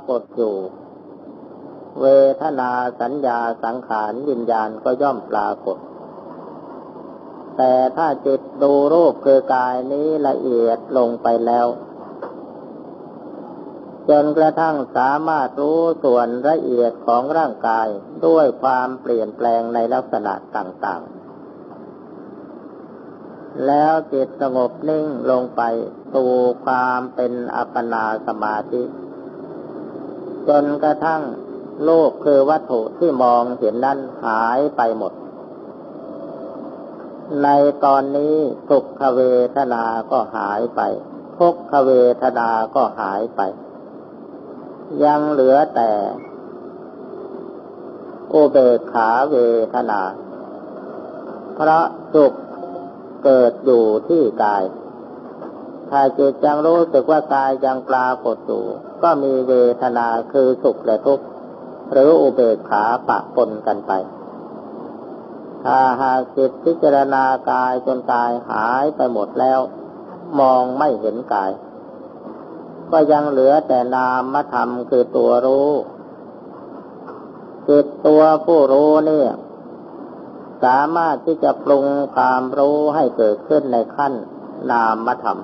ายปรากฏอยู่ เวทนาสัญญาสังขารวิญญาณก็ย่อมปรากฏ แต่ถ้าจิตดูรูปคือกายนี้ละเอียดลงไปแล้ว จนกระทั่งสามารถรู้ส่วนละเอียดของร่างกายด้วยความเปลี่ยนแปลงในลักษณะต่างๆ แล้วจิตสงบนิ่งลงไปสู่ความเป็นอัปปนาสมาธิ จนกระทั่งโลกคือวัตถุที่มองเห็นนั้นหายไปหมด ในตอนนี้สุขเวทนาก็หายไปทุกขเวทนาก็หายไป ยังเหลือแต่อุเบกขาเวทนา เพราะสุขเกิดอยู่ที่กาย ถ้าจิตยังรู้สึกว่ากายยังปรากฏอยู่ ก็มีเวทนาคือสุขและทุกข์ หรืออุเบกขาปะปนกันไป ถ้าหากจิตพิจารณากายจนกายหายไปหมดแล้ว มองไม่เห็นกาย ก็ยังเหลือแต่นามธรรมคือตัวรู้จิตตัวผู้รู้เนี่ยสามารถที่จะปรุงความรู้ให้เกิดขึ้นในขั้นนามธรรม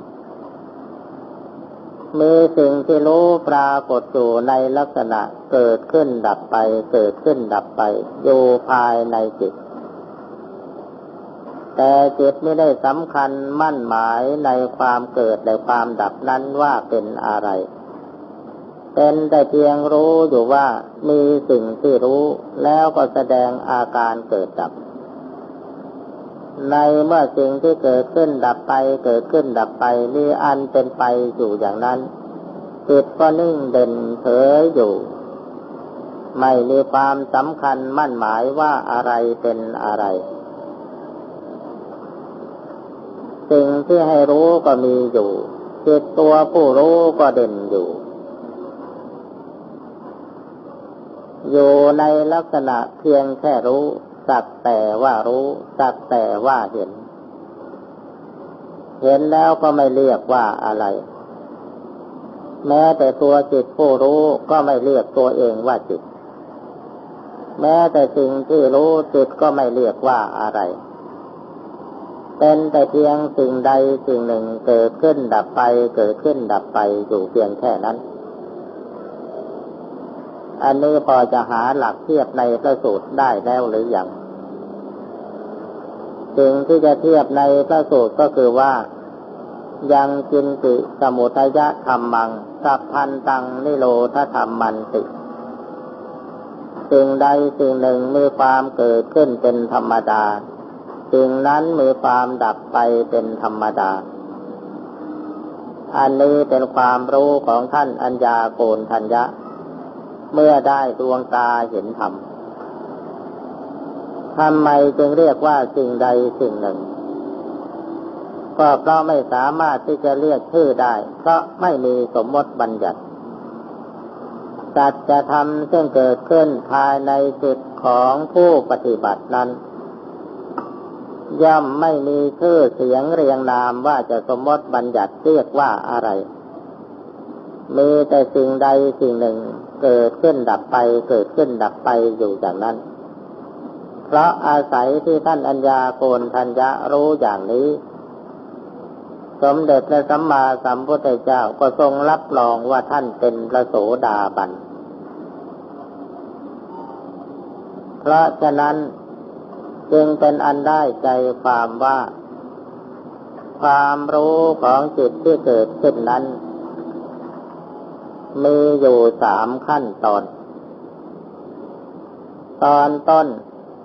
มีสิ่งที่รู้ปรากฏอยู่ในลักษณะเกิดขึ้นดับไป เกิดขึ้นดับไป อยู่ภายในจิต แต่จิตไม่ได้สำคัญมั่นหมายในความเกิดและความดับนั้นว่าเป็นอะไร เป็นแต่เพียงรู้อยู่ว่ามีสิ่งที่รู้แล้วก็แสดงอาการเกิดดับในเมื่อสิ่งที่เกิดขึ้นดับไป เกิดขึ้นดับไปมีอันเป็นไปอยู่อย่างนั้น จิตก็นิ่งเด่นเฉยอยู่ ไม่มีความสำคัญมั่นหมายว่าอะไรเป็นอะไร สิ่งที่ให้รู้ก็มีอยู่จิตตัวผู้รู้ก็เด่นอยู่ อยู่ในลักษณะเพียงแค่รู้ สักแต่ว่ารู้สักแต่ว่าเห็น เห็นแล้วก็ไม่เรียกว่าอะไร แม้แต่ตัวจิตผู้รู้ก็ไม่เรียกตัวเองว่าจิต แม้แต่สิ่งที่รู้จิตก็ไม่เรียกว่าอะไร เป็นแต่เพียงสิ่งใดสิ่งหนึ่งเกิดขึ้นดับไป เกิดขึ้นดับไปอยู่เพียงแค่นั้น อันนี้พอจะหาหลักเทียบในพระสูตรได้แล้วหรือยังสิ่งที่จะเทียบในพระสูตรก็คือว่า ยังจินติสมุทยะธรรมัง สัพพันตังนิโรธธรรมมันติ สิ่งใดสิ่งหนึ่งมีความเกิดขึ้นเป็นธรรมดา สิ่งนั้นมีความดับไปเป็นธรรมดา อันนี้เป็นความรู้ของท่านอัญญาโกณทัญญะ เมื่อได้ดวงตาเห็นธรรมทำไมจึงเรียกว่าสิ่งใดสิ่งหนึ่ง ก็เพราะไม่สามารถที่จะเรียกชื่อได้ เพราะไม่มีสมมติบัญญัติจัดจะทำซึ่งเกิดขึ้นภายในจิตของผู้ปฏิบัตินั้น ย่อมไม่มีชื่อเสียงเรียงนามว่าจะสมมติบัญญัติเรียกว่าอะไร มีแต่สิ่งใดสิ่งหนึ่งเกิดขึ้นดับไปเกิดขึ้นดับไปอยู่อย่างนั้น เพราะอาศัยที่ท่านอัญญาโกนทัญญะรู้อย่างนี้ สมเด็จพระสัมมาสัมพุทธเจ้าก็ทรงรับรองว่าท่านเป็นพระโสดาบัน เพราะฉะนั้นจึงเป็นอันได้ใจความว่า ความรู้ของจิตที่เกิดขึ้นนั้น มีอยู่สามขั้นตอน ตอนต้น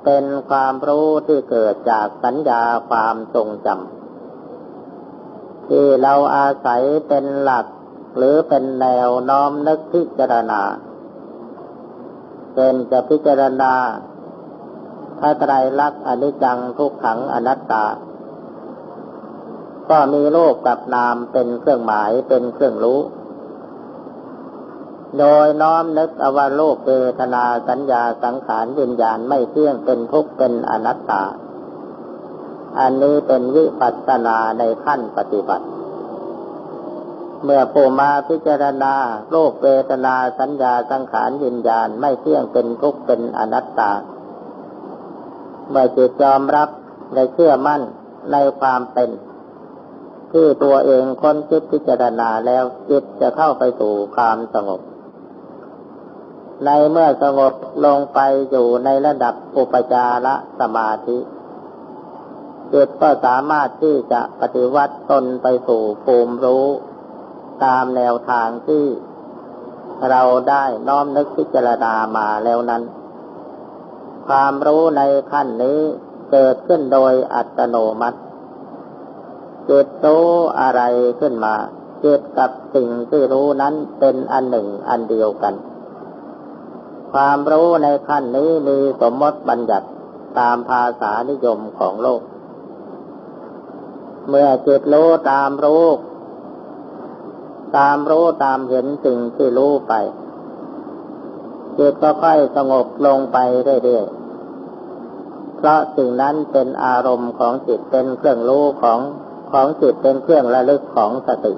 เป็นความรู้ที่เกิดจากสัญญาความทรงจำ ที่เราอาศัยเป็นหลัก หรือเป็นแนวน้อมนึกพิจารณาเป็นจะพิจารณาพระไตรลักษณ์อนิจจังทุกขังอนัตตา ก็มีโลกกับนามเป็นเครื่องหมายเป็นเครื่องรู้ โดยน้อมนึกอวาโลกเวทนาสัญญาสังขารวิญญาณไม่เที่ยงเป็นทุกข์เป็นอนัตตา อันนี้เป็นวิปัสสนาในขั้นปฏิบัติ เมื่อผู้มาพิจารณาโลกเวทนาสัญญาสังขารวิญญาณไม่เที่ยงเป็นทุกข์เป็นอนัตตา เมื่อจิตยอมรับและเชื่อมั่นในความเป็น ที่ตัวเองคนคิดพิจารณาแล้วจิตจะเข้าไปสู่ความสงบ ในเมื่อสงบลงไปอยู่ในระดับอุปจารสมาธิ จิตก็สามารถที่จะปฏิวัติตนไปสู่ภูมิรู้ ตามแนวทางที่เราได้น้อมนึกพิจารณามาแล้วนั้น ความรู้ในขั้นนี้เกิดขึ้นโดยอัตโนมัติจิตรู้อะไรขึ้นมาจิตกับสิ่งที่รู้นั้นเป็นอันหนึ่งอันเดียวกัน ความรู้ในขั้นนี้มีสมมติบัญญัติตามภาษานิยมของโลก เมื่อจิตรู้ตามรู้ตามรู้ตามเห็นสิ่งที่รู้ไปจิตก็ค่อยสงบลงไปเรื่อยๆ เพราะสิ่งนั้นเป็นอารมณ์ของจิตเป็นเครื่องรู้ของของจิตเป็นเครื่องระลึกของสติ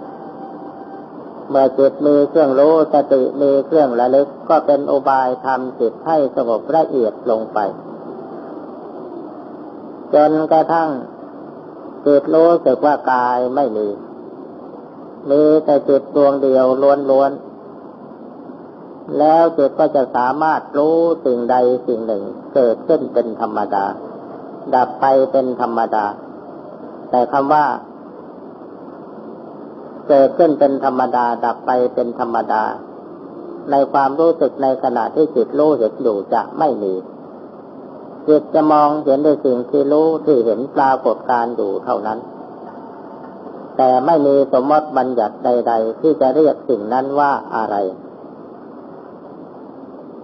เมื่อจิตมีเครื่องรู้สติมีเครื่องระลึกก็เป็นอุบายทำจิตให้สงบละเอียดลงไป จนกระทั่ง จิตรู้สึกว่ากายไม่มี มีแต่จิตดวงเดียวล้วนๆ แล้วจิตก็จะสามารถรู้สิ่งใดสิ่งหนึ่ง เกิดขึ้นเป็นธรรมดา ดับไปเป็นธรรมดา แต่คำว่าเกิดขึ้นเป็นธรรมดา ดับไปเป็นธรรมดา ในความรู้สึกในขณะที่จิตรู้เห็นอยู่จะไม่มี จิตจะมองเห็นในสิ่งที่รู้ที่เห็นปรากฏการอยู่เท่านั้น แต่ไม่มีสมมติบัญญัติใด ๆ ที่จะเรียกสิ่งนั้นว่าอะไร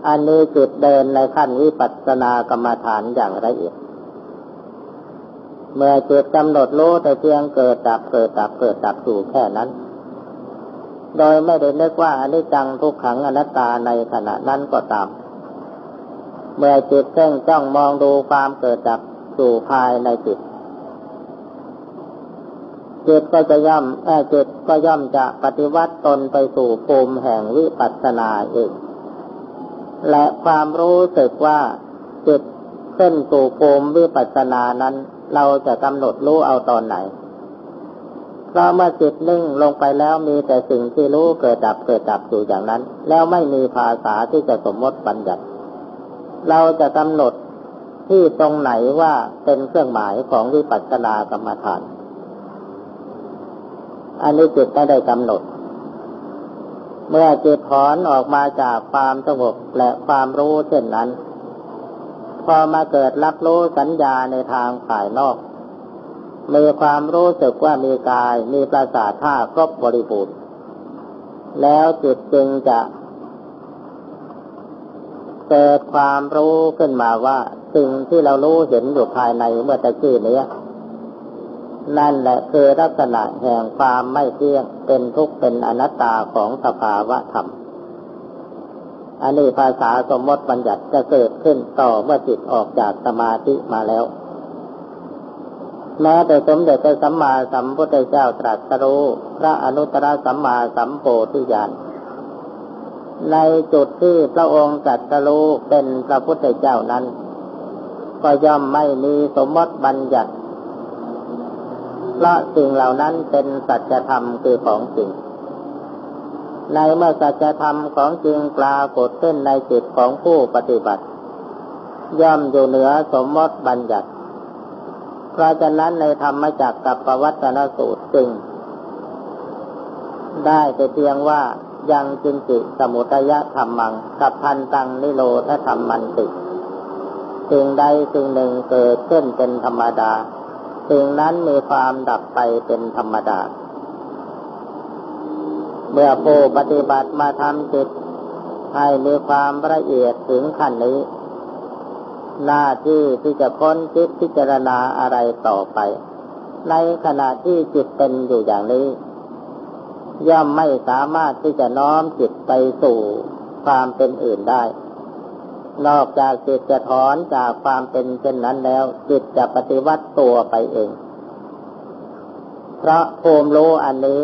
อันนี้จุดเดินในขั้นวิปัสสนากรรมฐานอย่างละเอียด เมื่อจุดกำหนดรู้แต่เพียงเกิดดับเกิดดับเกิดดับอยู่แค่นั้นโดยไม่ได้นึกว่าอนิจจังทุกขังอนัตตาในขณะนั้นก็ตาม เมื่อจิตเพ่งจ้องมองดูความเกิดดับสู่ภายในจิต จิตก็จะย่อมแอจิตก็ย่อมจะปฏิวัติตนไปสู่ภูมิแห่งวิปัสสนาเองและความรู้สึกว่าจิตขึ้นสู่ภูมิวิปัสสนานั้น เราจะกำหนดรู้เอาตอนไหนเพราะเมื่อจิตนิ่งลงไปแล้วมีแต่สิ่งที่รู้เกิดดับเกิดดับอยู่อย่างนั้น แล้วไม่มีภาษาที่จะสมมติบัญญัติ เราจะกำหนดที่ตรงไหนว่าเป็นเครื่องหมายของวิปัสสนากรรมฐาน อันนี้จิตไม่ได้กำหนด เมื่อจิตถอนออกมาจากความสงบและความรู้เช่นนั้น พอมาเกิดรับรู้สัญญาในทางฝ่ายนอก มีความรู้สึกว่ามีกายมีประสาทท่าครบบริบูรณ์ แล้วจิตจึงจะ เกิดความรู้ขึ้นมาว่า สิ่งที่เรารู้เห็นอยู่ภายในเมื่อตะกี้นี้นั่นแหละคือลักษณะแห่งความไม่เที่ยงเป็นทุกข์เป็นอนัตตาของสภาวะธรรม อันนี้ภาษาสมมติบัญญัติจะเกิดขึ้นต่อเมื่อจิตออกจากสมาธิมาแล้วแม้แต่สมเด็จพระสัมมาสัมพุทธเจ้าตรัสรู้พระอนุตตรสัมมาสัมโพธิญาณ ในจุดที่พระองค์ตรัสรู้เป็นพระพุทธเจ้านั้น ก็ย่อมไม่มีสมมติบัญญัติเพราะสิ่งเหล่านั้นเป็นสัจธรรมคือของจริง ในเมื่อสัจธรรมของจริงปรากฏขึ้นในจิตของผู้ปฏิบัติ ย่อมอยู่เหนือสมมติบัญญัติ เพราะฉะนั้นในธรรมจักรกับปวัตนสูตรจึง ได้แต่เพียงว่า ยังจินจิสมุทยธรรมังกับพันตังนิโรธธรรมมันติสิ่งใดสิ่งหนึ่งเกิดขึ้นเป็นธรรมดา สิ่งนั้นมีความดับไปเป็นธรรมดา เมื่อผู้ปฏิบัติมาทำจิต ให้มีความละเอียดถึงขั้นนี้ หน้าที่ที่จะค้นคิดพิจารณาอะไรต่อไป ในขณะที่จิตเป็นอยู่อย่างนี้ ย่อมไม่สามารถที่จะน้อมจิตไปสู่ความเป็นอื่นได้ นอกจากจิตจะถอนจากความเป็นเช่นนั้นแล้ว จิตจะปฏิวัติตัวไปเอง เพราะภูมิรู้อันนี้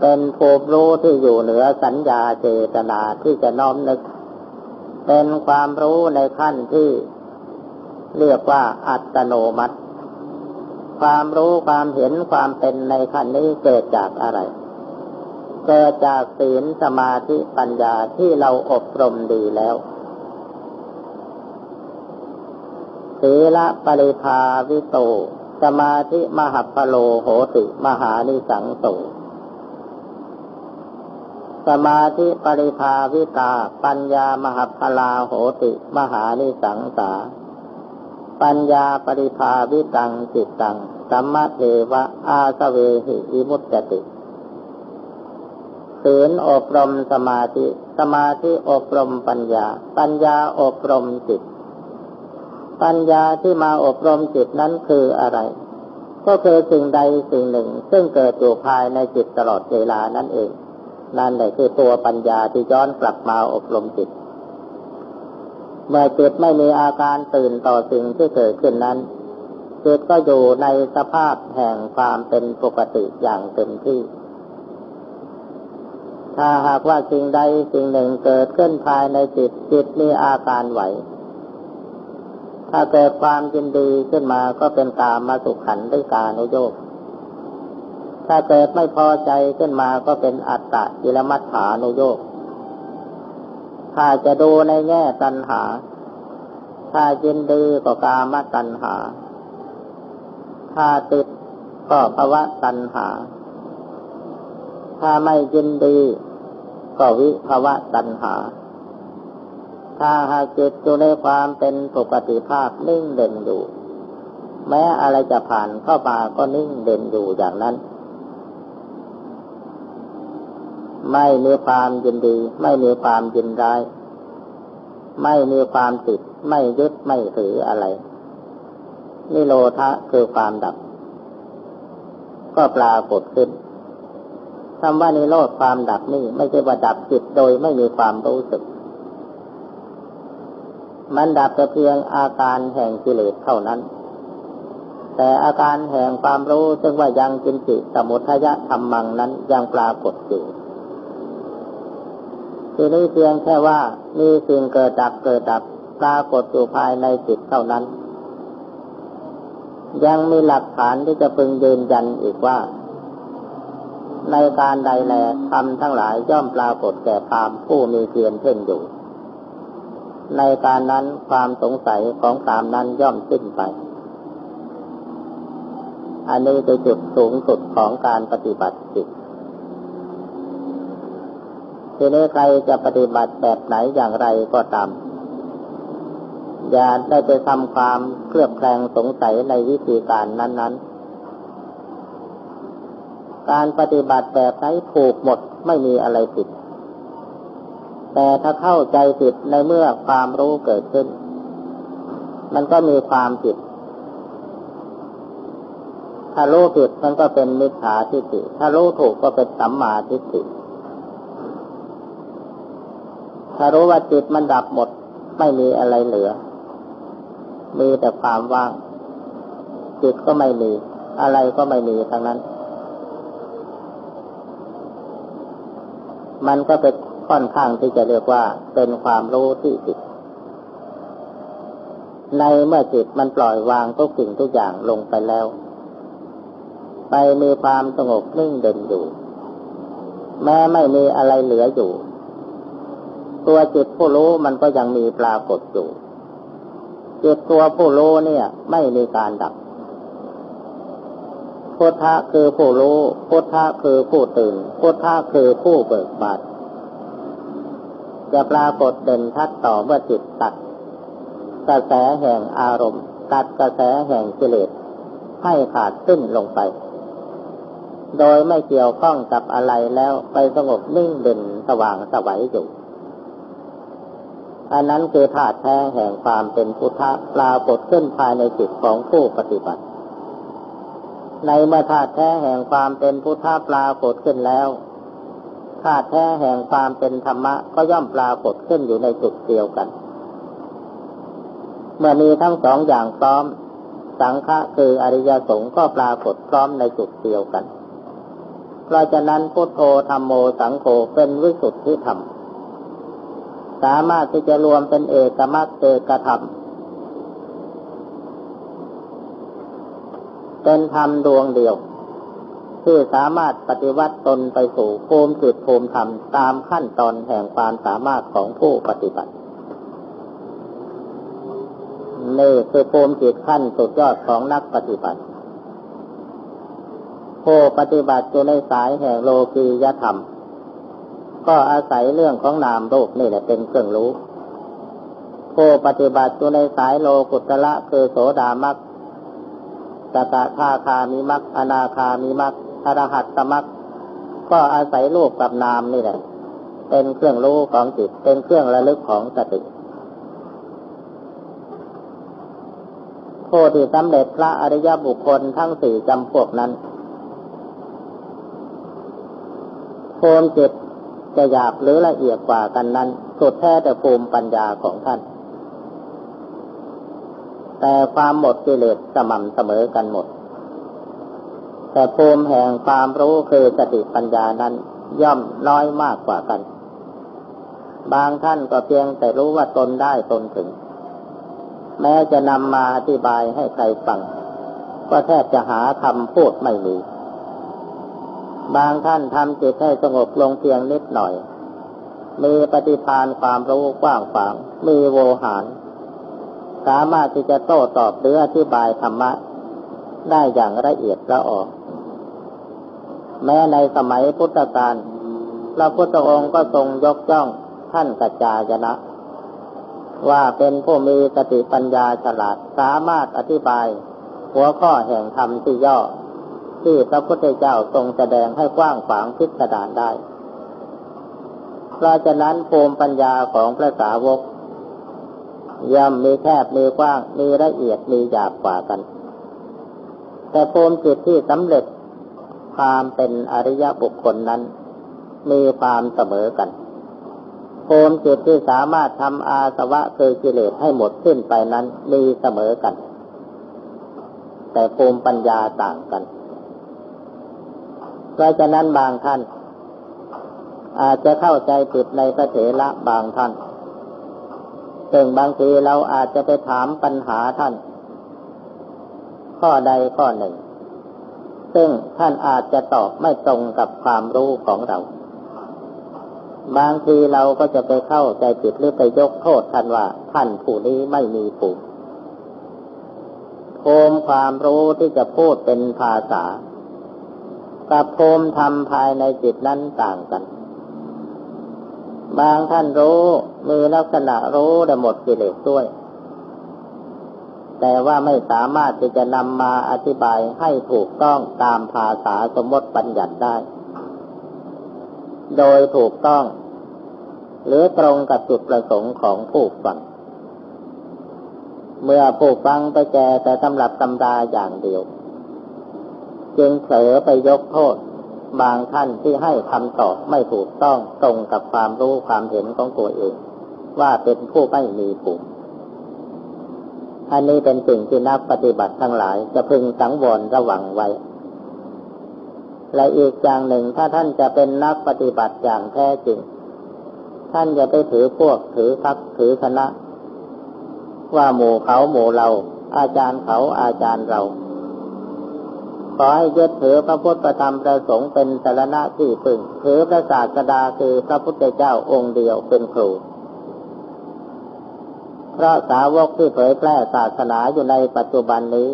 เป็นภูมิรู้ที่อยู่เหนือสัญญาเจตนาที่จะน้อมนึก เป็นความรู้ในขั้นที่เรียกว่าอัตโนมัติ ความรู้ความเห็นความเป็นในขั้นนี้เกิดจากอะไร เกิดจากศีลสมาธิปัญญาที่เราอบรมดีแล้วศีละปริภาวิโต สมาธิมหัปโลโหติ มหานิสังโต สมาธิปริภาวิตา ปัญญามหัพลาโหติ มหานิสังสา ปัญญาปริภาวิตังจิตตัง สัมมาเทวะอาสเวหิอิมุตติ ศีลอบรมสมาธิ สมาธิอบรมปัญญา ปัญญาอบรมจิต ปัญญาที่มาอบรมจิตนั้นคืออะไร ก็คือสิ่งใดสิ่งหนึ่ง ซึ่งเกิดอยู่ภายในจิตตลอดเวลานั่นเอง นั่นแหละคือตัวปัญญาที่ย้อนกลับมาอบรมจิต เมื่อจิตไม่มีอาการตื่นต่อสิ่งที่เกิดขึ้นนั้นจิตก็อยู่ในสภาพแห่งความเป็นปกติอย่างเต็มที่ ถ้าหากว่าสิ่งใดสิ่งหนึ่งเกิดขึ้นภายในจิตจิตมีอาการไหว ถ้าเกิดความยินดีขึ้นมาก็เป็นตามมาสุขขันด้วยกานุโยกถ้าเกิดไม่พอใจขึ้นมาก็เป็นอัตตะกิลมัฏฐานุโยกถ้าจะดูในแง่ตัณหา ถ้ายินดีก็กามตัณหา ถ้าติดก็ภวะตัณหา ถ้าไม่ยินดี ก็วิภวะตัณหา ถ้าหากจิตอยู่ในความเป็นปกติภาพนิ่งเด่นอยู่ แม้อะไรจะผ่านเข้ามาก็นิ่งเด่นอยู่อย่างนั้น ไม่มีความยินดี ไม่มีความยินร้ายไม่มีความติด ไม่ยึดไม่ถืออะไรนิโรธะคือความดับ ก็ปรากฏขึ้น คำว่านิโรธความดับนี่ไม่ใช่ว่าดับจิตโดยไม่มีความรู้สึก มันดับแต่เพียงอาการแห่งกิเลสเท่านั้น แต่อาการแห่งความรู้ซึ่งว่ายังจินจิสมุทยะธรรมังนั้นยังปรากฏอยู่ทีนี้เพียงแค่ว่ามีสิ่งเกิดดับเกิดดับปรากฏอยู่ภายในจิตเท่านั้น ยังมีหลักฐานที่จะพึงยืนยันอีกว่า ในการใดแลทำทั้งหลายย่อมปรากฏแก่พามผู้มีเพียรเพ่งอยู่ ในการนั้นความสงสัยของตามนั้นย่อมสิ้นไป อันนี้คือจุดสูงสุดของการปฏิบัติจิตทีนี้ใครจะปฏิบัติแบบไหนอย่างไรก็ตาม อย่าได้ไปทำความเคลือบแคลงสงสัยในวิธีการนั้น ๆ การปฏิบัติแบบไหนถูกหมดไม่มีอะไรผิด แต่ถ้าเข้าใจผิดในเมื่อความรู้เกิดขึ้น มันก็มีความผิด ถ้ารู้ผิดมันก็เป็นมิจฉาทิฏฐิถ้ารู้ถูกก็เป็นสัมมาทิฏฐิถ้ารู้ว่าจิตมันดับหมดไม่มีอะไรเหลือ มีแต่ความว่าง จิตก็ไม่มี อะไรก็ไม่มีทั้งนั้น มันก็เป็นค่อนข้างที่จะเรียกว่าเป็นความรู้ที่จิต ในเมื่อจิตมันปล่อยวางทุกสิ่งทุกอย่างลงไปแล้ว ไปมีความสงบนิ่งเด่นอยู่ แม้ไม่มีอะไรเหลืออยู่ ตัวจิตผู้รู้มันก็ยังมีปรากฏอยู่จิตตัวผู้รู้เนี่ย ไม่มีการดับ พุทธะคือผู้รู้ พุทธะคือผู้ตื่น พุทธะคือผู้เบิกบานจะปรากฏเด่นชัดต่อเมื่อจิตตัด กระแสแห่งอารมณ์ ตัดกระแสแห่งกิเลสให้ขาดสิ้นลงไป โดยไม่เกี่ยวข้องกับอะไรแล้วไปสงบนิ่งเด่นสว่างสวัยอยู่ อันนั้นคือธาตุแท้แห่งความเป็นพุทธะปรากฏขึ้นภายในจิตของผู้ปฏิบัติ ในเมื่อธาตุแท้แห่งความเป็นพุทธะปรากฏขึ้นแล้วธาตุแท้แห่งความเป็นธรรมะก็ย่อมปรากฏขึ้นอยู่ในจุดเดียวกัน เมื่อมีทั้งสองอย่างพร้อม สังฆะคืออริยสงฆ์ก็ปรากฏพร้อมในจุดเดียวกัน เพราะฉะนั้นพุทโธธรรมโมสังโฆเป็นวิสุทธิธรรม สามารถที่จะรวมเป็นเอกมรรคเอกธรรม เป็นธรรมดวงเดียว ที่สามารถปฏิวัติตนไปสู่ภูมิจิตภูมิธรรมตามขั้นตอนแห่งความสามารถของผู้ปฏิบัตินี่คือภูมิจิตขั้นสุดยอดของนักปฏิบัติผู้ปฏิบัติอยู่ในสายแห่งโลกียธรรม ก็อาศัยเรื่องของนามโลกนี่แหละเป็นเครื่องรู้ผู้ปฏิบัติอยู่ในสายโลกุตละคือโสดามัก สกทาคามิมักอนาคามิมักอรหัตตมักก็อาศัยรูปกับนามนี่แหละ เป็นเครื่องรู้ของจิต เป็นเครื่องระลึกของสติผู้ที่สำเร็จพระอริยบุคคลทั้งสี่จำพวกนั้นภูมิจิตจะหยาบหรือละเอียดกว่ากันนั้น สุดแท้แต่ภูมิปัญญาของท่าน แต่ความหมดกิเลสสม่ำเสมอกันหมด แต่ภูมิแห่งความรู้คือสติปัญญานั้นย่อมน้อยมากกว่ากัน บางท่านก็เพียงแต่รู้ว่าตนได้ตนถึง แม้จะนำมาอธิบายให้ใครฟัง ก็แทบจะหาคำพูดไม่มี บางท่านทำจิตให้สงบลงเพียงนิดหน่อย มีปฏิพานความรู้กว้างขวาง มีโวหาร สามารถที่จะโต้ตอบหรืออธิบายธรรมะ ได้อย่างละเอียดละออก แม้ในสมัยพุทธกาลพระพุทธองค์ก็ทรงยกย่องท่านกัจจายนะ ว่าเป็นผู้มีสติปัญญาฉลาดสามารถอธิบาย หัวข้อแห่งธรรมที่ย่อ ที่พระพุทธเจ้าทรงแสดงให้กว้างขวางพิสดารได้ เพราะฉะนั้นภูมิปัญญาของพระสาวก ย่อมมีแคบมีกว้าง มีละเอียดมีหยาบกว่ากัน แต่ภูมิจิตที่สำเร็จความเป็นอริยบุคคลนั้น มีความเสมอกันภูมิจิตที่สามารถทำอาสวะคือกิเลสให้หมดสิ้นไปนั้นมีเสมอกัน แต่ภูมิปัญญาต่างกันเพราะฉะนั้นบางท่าน อาจจะเข้าใจผิดในพระเถระบางท่าน ซึ่งบางทีเราอาจจะไปถามปัญหาท่าน ข้อใดข้อหนึ่ง ซึ่งท่านอาจจะตอบไม่ตรงกับความรู้ของเรา บางทีเราก็จะไปเข้าใจผิดหรือไปยกโทษท่านว่า ท่านผู้นี้ไม่มีภูมิภูมิความรู้ที่จะพูดเป็นภาษา กับภูมิธรรมภายในจิตนั้นต่างกัน บางท่านรู้มีลักษณะรู้แต่หมดกิเลสด้วย แต่ว่าไม่สามารถที่จะนำมาอธิบายให้ถูกต้องตามภาษาสมมติปัญญัติได้ โดยถูกต้อง หรือตรงกับจุดประสงค์ของผู้ฟัง เมื่อผู้ฟังไปแจแต่ตำรับตำราอย่างเดียว จึงเผลอไปยกโทษ บางท่านที่ให้คำตอบไม่ถูกต้องตรงกับความรู้ความเห็นของตัวเอง ว่าเป็นผู้ไม่มีภูมิอันนี้เป็นสิ่งที่นักปฏิบัติทั้งหลาย จะพึงสังวรระวังไว้ และอีกอย่างหนึ่งถ้าท่านจะเป็นนักปฏิบัติอย่างแท้จริง ท่านอย่าไปถือพวกถือพักถือคณะ ว่าหมู่เขาหมู่เรา อาจารย์เขาอาจารย์เรา ขอให้ยึดถือพระพุทธธรรมประสงค์เป็นสารณะที่พึ่งถือพระศาสดาคือพระพุทธเจ้าองค์เดียวเป็นครูพระสาวกที่เผยแพร่ศาสนาอยู่ในปัจจุบันนี้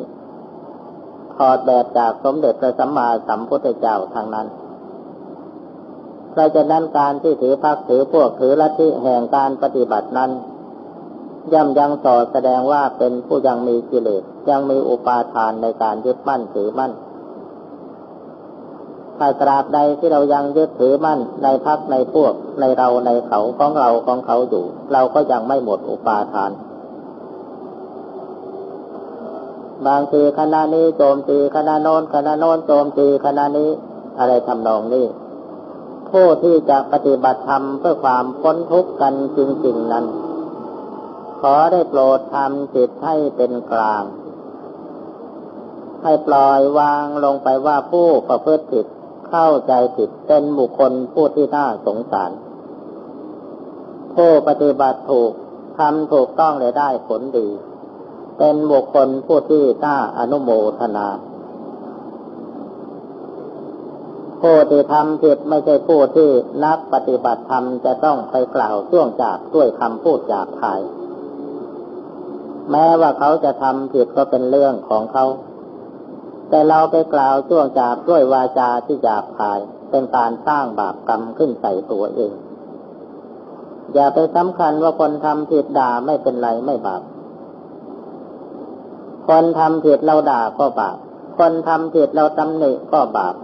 ถอดแบบจากสมเด็จพระสัมมาสัมพุทธเจ้าทางนั้นเพราะฉะนั้นการที่ถือพักถือพวกถือลัทธิแห่งการปฏิบัตินั้น ย่ำยังสอดแสดงว่าเป็นผู้ยังมีกิเลสยังมีอุปาทานในการยึดมั่นถือมั่น ถ้าตราบใดที่เรายังยึดถือมั่นในพักในพวกในเราในเขาของเราของเขาอยู่ เราก็ยังไม่หมดอุปาทาน บางทีคณะนี้โจมตีคณะโน้นคณะโน้นโจมตีคณะนี้ อะไรทำนองนี้ผู้ที่จะปฏิบัติธรรมเพื่อความพ้นทุกข์กันจริงๆนั้น ขอได้โปรดทำจิตให้เป็นกลางให้ปล่อยวางลงไปว่าผู้ประพฤติผิด เข้าใจผิดเป็นบุคคลผู้ที่น่าสงสาร ผู้ปฏิบัติถูกทำถูกต้องเลยได้ผลดี เป็นบุคคลผู้ที่น่าอนุโมทนาผู้ที่ทำผิดไม่ใช่ผู้ที่นักปฏิบัติธรรมจะต้องไปกล่าวช่วงจากด้วยคำพูดจากภาย แม้ว่าเขาจะทำผิดก็เป็นเรื่องของเขา แต่เราไปกล่าวช่วงจากด้วยวาจาที่หยาบคาย เป็นการสร้างบาปกรรมขึ้นใส่ตัวเอง อย่าไปสำคัญว่าคนทำผิดด่าไม่เป็นไรไม่บาป คนทำผิดเราด่าก็บาป คนทำผิดเราตำหนิก็บาป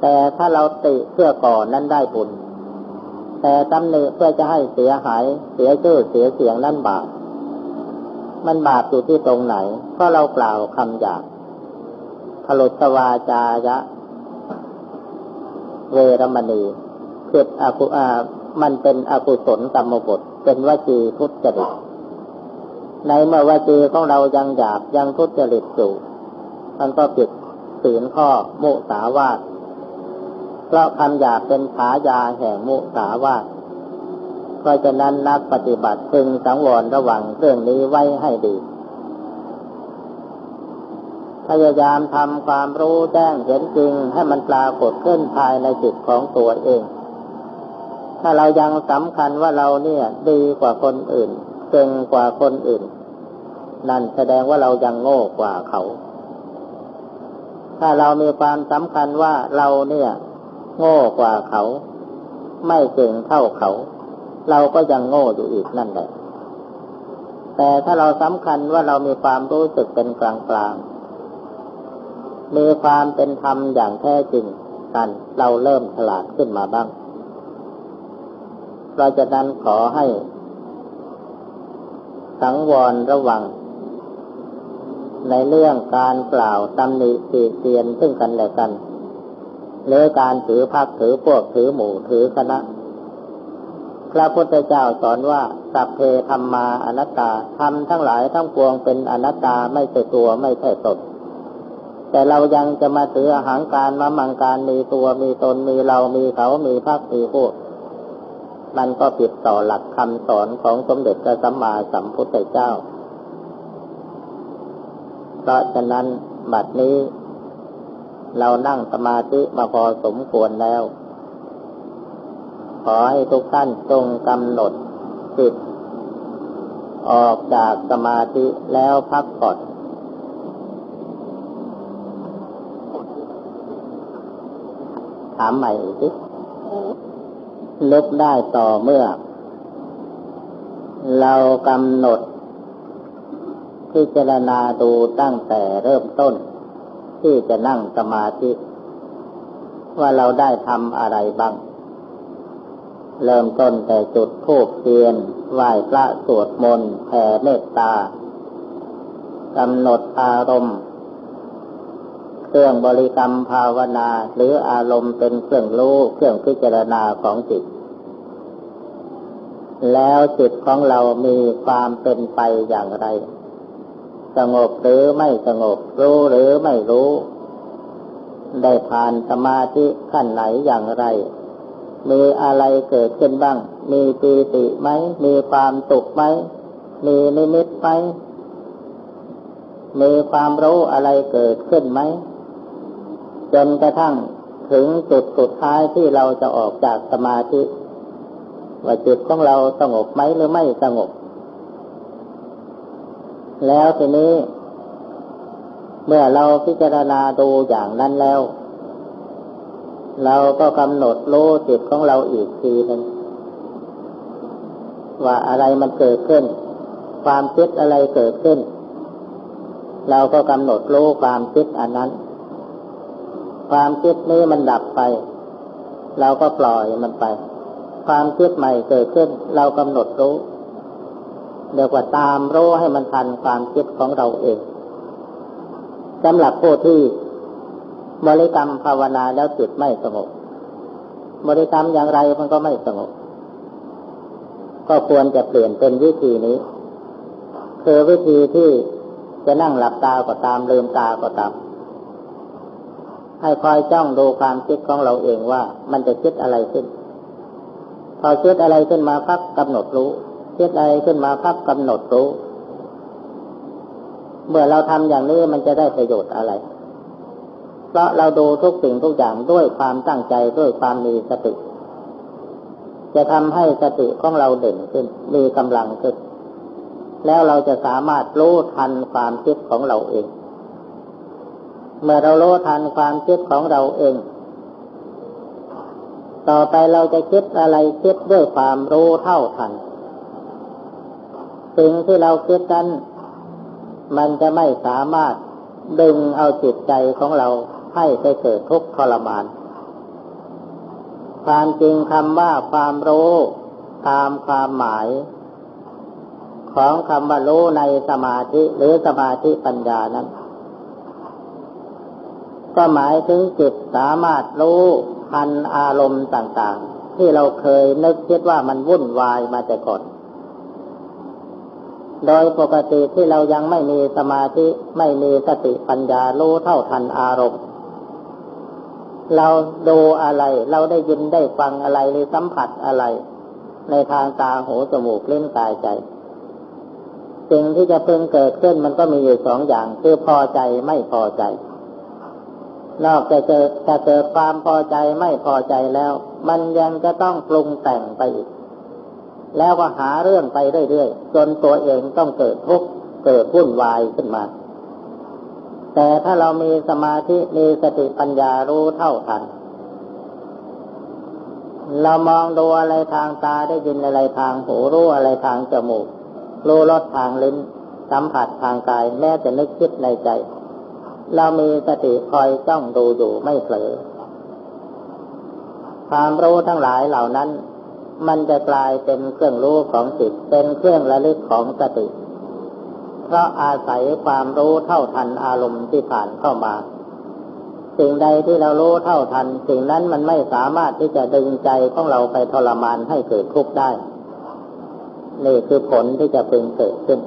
แต่ถ้าเราติเพื่อก่อนนั้นได้บุญ แต่ตำหนิเพื่อจะให้เสียหายเสียชื่อเสียเสียงนั่นบาป มันบาปอยู่ที่ตรงไหนก็เรากล่าวคำหยาบ ลุตวาจายะ เวรมณีคืออาคุอามันเป็นอกุศลกรรมบทเป็นวจีทุจริต ในเมื่อวจีของเรายังหยาบยังทุจริตอยู่มันก็ผิดศีลข้อมุสาวาทเพราะคำหยาบเป็นฉายาแห่งมุสาวาทเพราะฉะนั้นนักปฏิบัติพึงสังวรระวังเรื่องนี้ไว้ให้ดี พยายามทำความรู้แจ้งเห็นจริง ให้มันปรากฏขึ้นภายในจิตของตัวเอง ถ้าเรายังสำคัญว่าเราเนี่ยดีกว่าคนอื่นเก่งกว่าคนอื่น นั่นแสดงว่าเรายังโง่กว่าเขา ถ้าเรามีความสำคัญว่าเราเนี่ย โง่กว่าเขา ไม่เก่งเท่าเขา เราก็ยังโง่อยู่อีกนั่นแหละแต่ถ้าเราสำคัญว่าเรามีความรู้สึกเป็นกลางกลาง มีความเป็นธรรมอย่างแท้จริงกัน เราเริ่มฉลาดขึ้นมาบ้างเราจะนั้นขอให้ สังวรระวัง ในเรื่องการกล่าวตำหนิตีเตียนซึ่งกันและกัน หรือการถือพักถือพวกถือหมู่ถือคณะ พระพุทธเจ้าสอนว่าสัพเพธรรมาอนัตตาทำทั้งหลายทั้งปวงเป็นอนัตตาไม่ใช่ตัวไม่ใช่ตน แต่เรายังจะมาถืออาหารการมามังการมีตัวมีตนมีเรามีเขามีพักมีพวกมันก็ผิดต่อหลักคำสอนของสมเด็จพระสัมมาสัมพุทธเจ้า เพราะฉะนั้นบัดนี้ เรานั่งสมาธิมาพอสมควรแล้ว ขอให้ทุกท่านจงกำหนดจิตออกจากสมาธิแล้วพักผ่อน ถามใหม่สิลึกได้ต่อเมื่อ เรากำหนด พิจารณาดูตั้งแต่เริ่มต้น ที่จะนั่งสมาธิ ว่าเราได้ทำอะไรบ้าง เริ่มต้นแต่จุดทูบเทียนไหว้พระสวดมนต์แผ่เมตตากำหนดอารมณ์ เครื่องบริกรรมภาวนา หรืออารมณ์เป็นเครื่องรู้เครื่องพิจารณาของจิต แล้วจิตของเรามีความเป็นไปอย่างไร สงบหรือไม่สงบรู้หรือไม่รู้ ได้ผ่านสมาธิขั้นไหนอย่างไร มีอะไรเกิดขึ้นบ้าง มีปีติไหม มีความสุขไหม มีนิมิตไหมมีความรู้อะไรเกิดขึ้นไหม จนกระทั่งถึงจุดสุดท้ายที่เราจะออกจากสมาธิว่าจิตของเราสงบไหมหรือไม่สงบ แล้วทีนี้ เมื่อเราพิจารณาดูอย่างนั้นแล้ว เราก็กำหนดรู้จิตของเราอีกทีหนึ่งว่าอะไรมันเกิดขึ้น ความคิดอะไรเกิดขึ้น เราก็กำหนดรู้ความคิดอันนั้น ความคิดนี้มันดับไป เราก็ปล่อยมันไป ความคิดใหม่เกิดขึ้น เรากำหนดรู้เดี๋ยวกว่าตามรู้ให้มันทันความคิดของเราเองสำหรับผู้ที่บริกรรมภาวนาแล้วจิตไม่สงบบริกรรมอย่างไรมันก็ไม่สงบ ก็ควรจะเปลี่ยนเป็นวิธีนี้ คือวิธีที่จะนั่งหลับตาก็ตามลืมตาก็ตาม ให้คอยจ้องดูความคิดของเราเองว่ามันจะคิดอะไรขึ้น พอคิดอะไรขึ้นมาพักกำหนดรู้คิดอะไรขึ้นมาพักกำหนดรู้ เมื่อเราทำอย่างนี้มันจะได้ประโยชน์อะไร เพราะเราดูทุกสิ่งทุกอย่างด้วยความตั้งใจด้วยความมีสติ จะทำให้สติของเราเด่นขึ้น มีกำลังขึ้น แล้วเราจะสามารถรู้ทันความคิดของเราเอง เมื่อเรารู้ทันความคิดของเราเอง ต่อไปเราจะคิดอะไรคิดด้วยความรู้เท่าทัน สิ่งที่เราคิดนั้นมันจะไม่สามารถดึงเอาจิตใจของเราให้ไปเกิดทุกข์ทรมาน ความจริงคำว่าความรู้ตามความหมาย ของคำว่ารู้ในสมาธิหรือสมาธิปัญญานั้น ก็หมายถึงจิตสามารถรู้ทันอารมณ์ต่างๆ ที่เราเคยนึกคิดว่ามันวุ่นวายมาแต่ก่อน โดยปกติที่เรายังไม่มีสมาธิไม่มีสติปัญญารู้เท่าทันอารมณ์ เราดูอะไร เราได้ยินได้ฟังอะไรหรือสัมผัสอะไร ในทางตาหูจมูกเล่นกายใจสิ่งที่จะเพึงเกิดขึ้นมันก็มีอยู่สองอย่าง คือพอใจไม่พอใจ นอกจากจะเกิดความพอใจไม่พอใจแล้ว มันยังจะต้องปรุงแต่งไปอีก แล้วก็หาเรื่องไปเรื่อยๆจนตัวเองต้องเกิดทุกข์เกิดวุ่นวายขึ้นมา แต่ถ้าเรามีสมาธิมีสติปัญญารู้เท่าทันเรามองดูอะไรทางตาได้ยินอะไรทางหูรู้อะไรทางจมูก รู้รสทางลิ้น สัมผัสทางกาย แม้แต่นึกคิดในใจ เรามีสติคอยจ้องดูอยู่ไม่เผลอ ความรู้ทั้งหลายเหล่านั้น มันจะกลายเป็นเครื่องรู้ของจิต เป็นเครื่องระลึกของสติ เพราะอาศัยความรู้เท่าทันอารมณ์ที่ผ่านเข้ามา สิ่งใดที่เรารู้เท่าทัน สิ่งนั้นมันไม่สามารถที่จะดึงใจของเราไปทรมานให้เกิดทุกข์ได้ นี่คือผลที่จะเพึงเกิดขึ้น